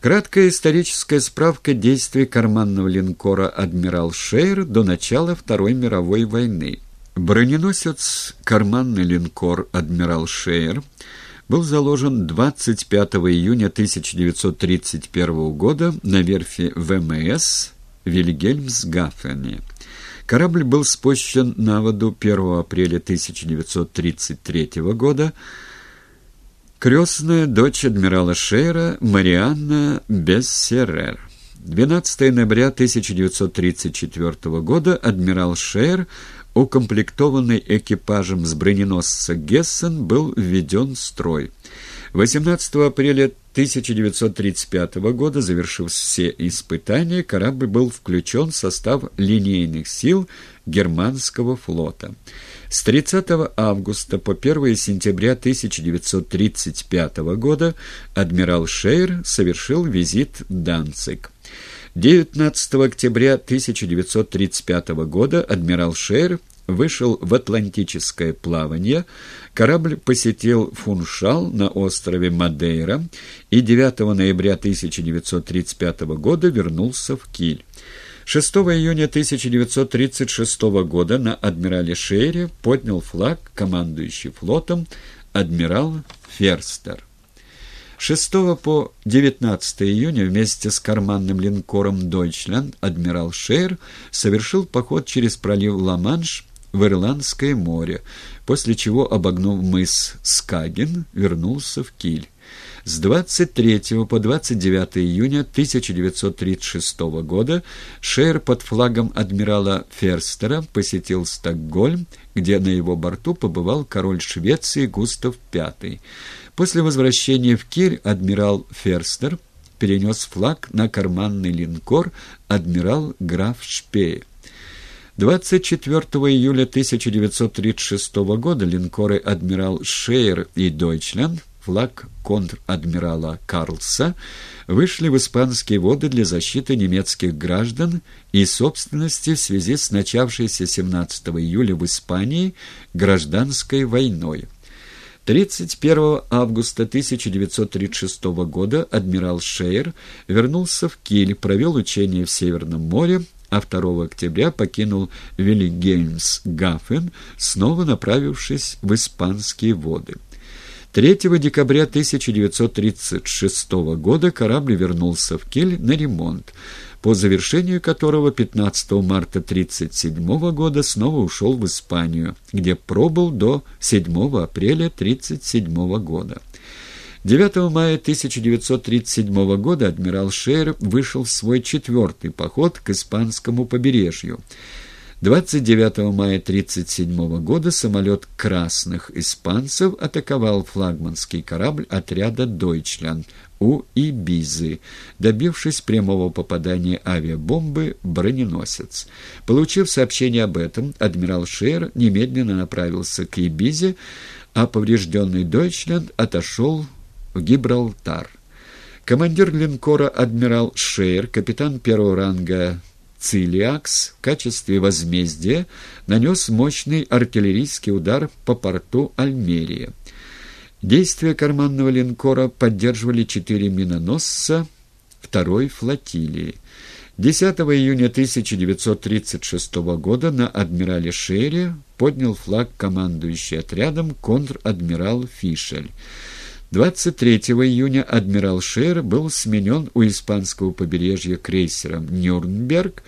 Краткая историческая справка действий карманного линкора «Адмирал Шейр» до начала Второй мировой войны. Броненосец «Карманный линкор «Адмирал Шейр» был заложен 25 июня 1931 года на верфи ВМС Вильгельмсгафене. Корабль был спущен на воду 1 апреля 1933 года, Крестная дочь адмирала Шейра Марианна Бессерер. 12 ноября 1934 года адмирал Шейр, укомплектованный экипажем с броненосца «Гессен», был введен в строй. 18 апреля 1935 года, завершив все испытания, корабль был включен в состав линейных сил германского флота. С 30 августа по 1 сентября 1935 года адмирал Шейр совершил визит в Данциг. 19 октября 1935 года адмирал Шейр вышел в атлантическое плавание, корабль посетил Фуншал на острове Мадейра и 9 ноября 1935 года вернулся в Киль. 6 июня 1936 года на адмирале Шейре поднял флаг командующий флотом адмирал Ферстер. 6 по 19 июня вместе с карманным линкором «Дойчлянд» адмирал Шейр совершил поход через пролив Ла-Манш в Ирландское море, после чего, обогнув мыс Скаген, вернулся в Киль. С 23 по 29 июня 1936 года Шейр под флагом адмирала Ферстера посетил Стокгольм, где на его борту побывал король Швеции Густав V. После возвращения в Киль адмирал Ферстер перенес флаг на карманный линкор адмирал граф Шпее. 24 июля 1936 года линкоры «Адмирал Шейер» и «Дойчленд» флаг контр-адмирала Карлса вышли в испанские воды для защиты немецких граждан и собственности в связи с начавшейся 17 июля в Испании гражданской войной. 31 августа 1936 года адмирал Шейер вернулся в Киль, провел учения в Северном море, а 2 октября покинул Виллигельмс-Гафен, снова направившись в испанские воды. 3 декабря 1936 года корабль вернулся в Киль на ремонт, по завершению которого 15 марта 1937 года снова ушел в Испанию, где пробыл до 7 апреля 1937 года. 9 мая 1937 года адмирал Шейр вышел в свой четвертый поход к испанскому побережью. 29 мая 1937 года самолет «Красных испанцев» атаковал флагманский корабль отряда «Дойчлянд» у Ибизы, добившись прямого попадания авиабомбы в броненосец. Получив сообщение об этом, адмирал Шейр немедленно направился к Ибизе, а поврежденный «Дойчлянд» отошел в Гибралтар. Командир линкора адмирал Шейер, капитан первого ранга Цилиакс в качестве возмездия нанес мощный артиллерийский удар по порту Альмерия. Действия карманного линкора поддерживали четыре миноносца второй флотилии. 10 июня 1936 года на адмирале Шере поднял флаг командующий отрядом контр-адмирал Фишель. 23 июня адмирал Шер был сменен у испанского побережья крейсером «Нюрнберг»,